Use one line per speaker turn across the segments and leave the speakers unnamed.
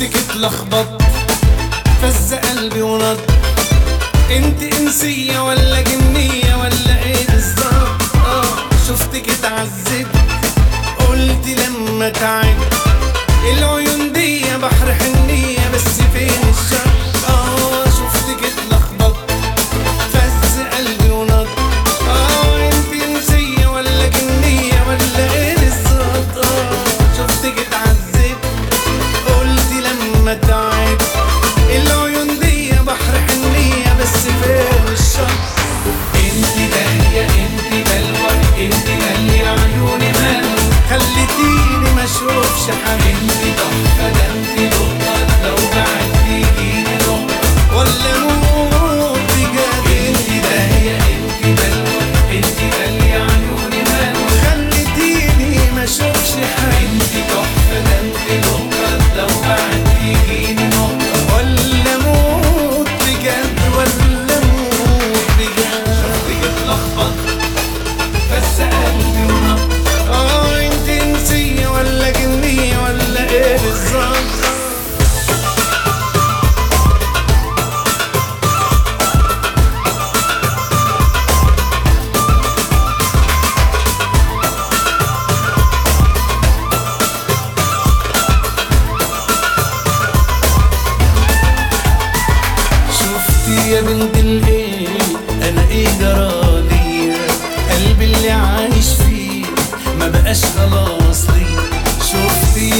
شفتك اتلخبط فز قلبي ونط. انت انسية ولا جنية ولا ايه بالظبط؟ شفتك اتعذب قلت لما تعب العيون دي بحر حنية بس فين الشر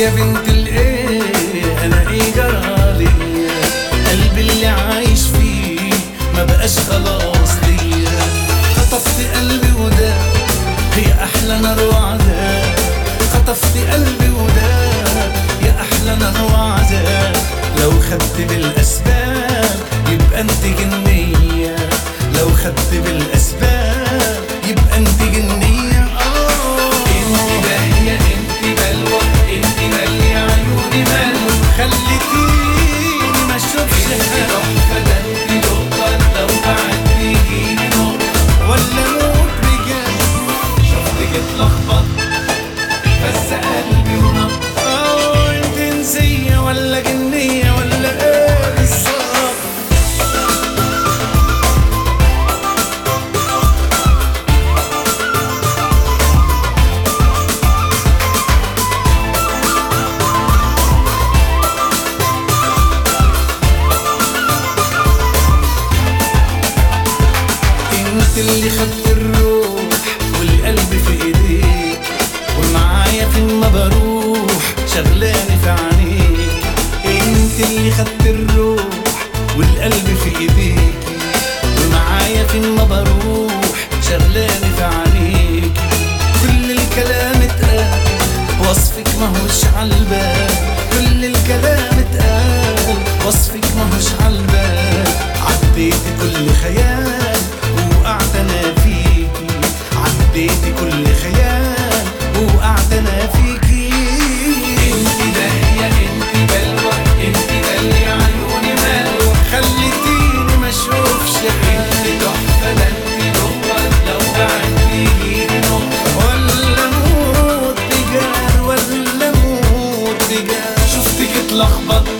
بنت الايه انا ايه قلبي اللي عايش فيه ما بقاش خلاص ليا. خطفت قلبي وده هي احلى نار خطفت قلبي وده يا احلى نار لو خدت بالاسباب يبقى انت جنيه لو خدت بالاسباب اللي خدت الروح والقلب في ايديك ومعايا فين ما بروح، شغلاني في عينيك. انت اللي خدت الروح والقلب في ايديك ومعايا فين ما بروح، شغلاني في عينيك. كل الكلام اتقال، وصفك ما هوش على عالبال لخبط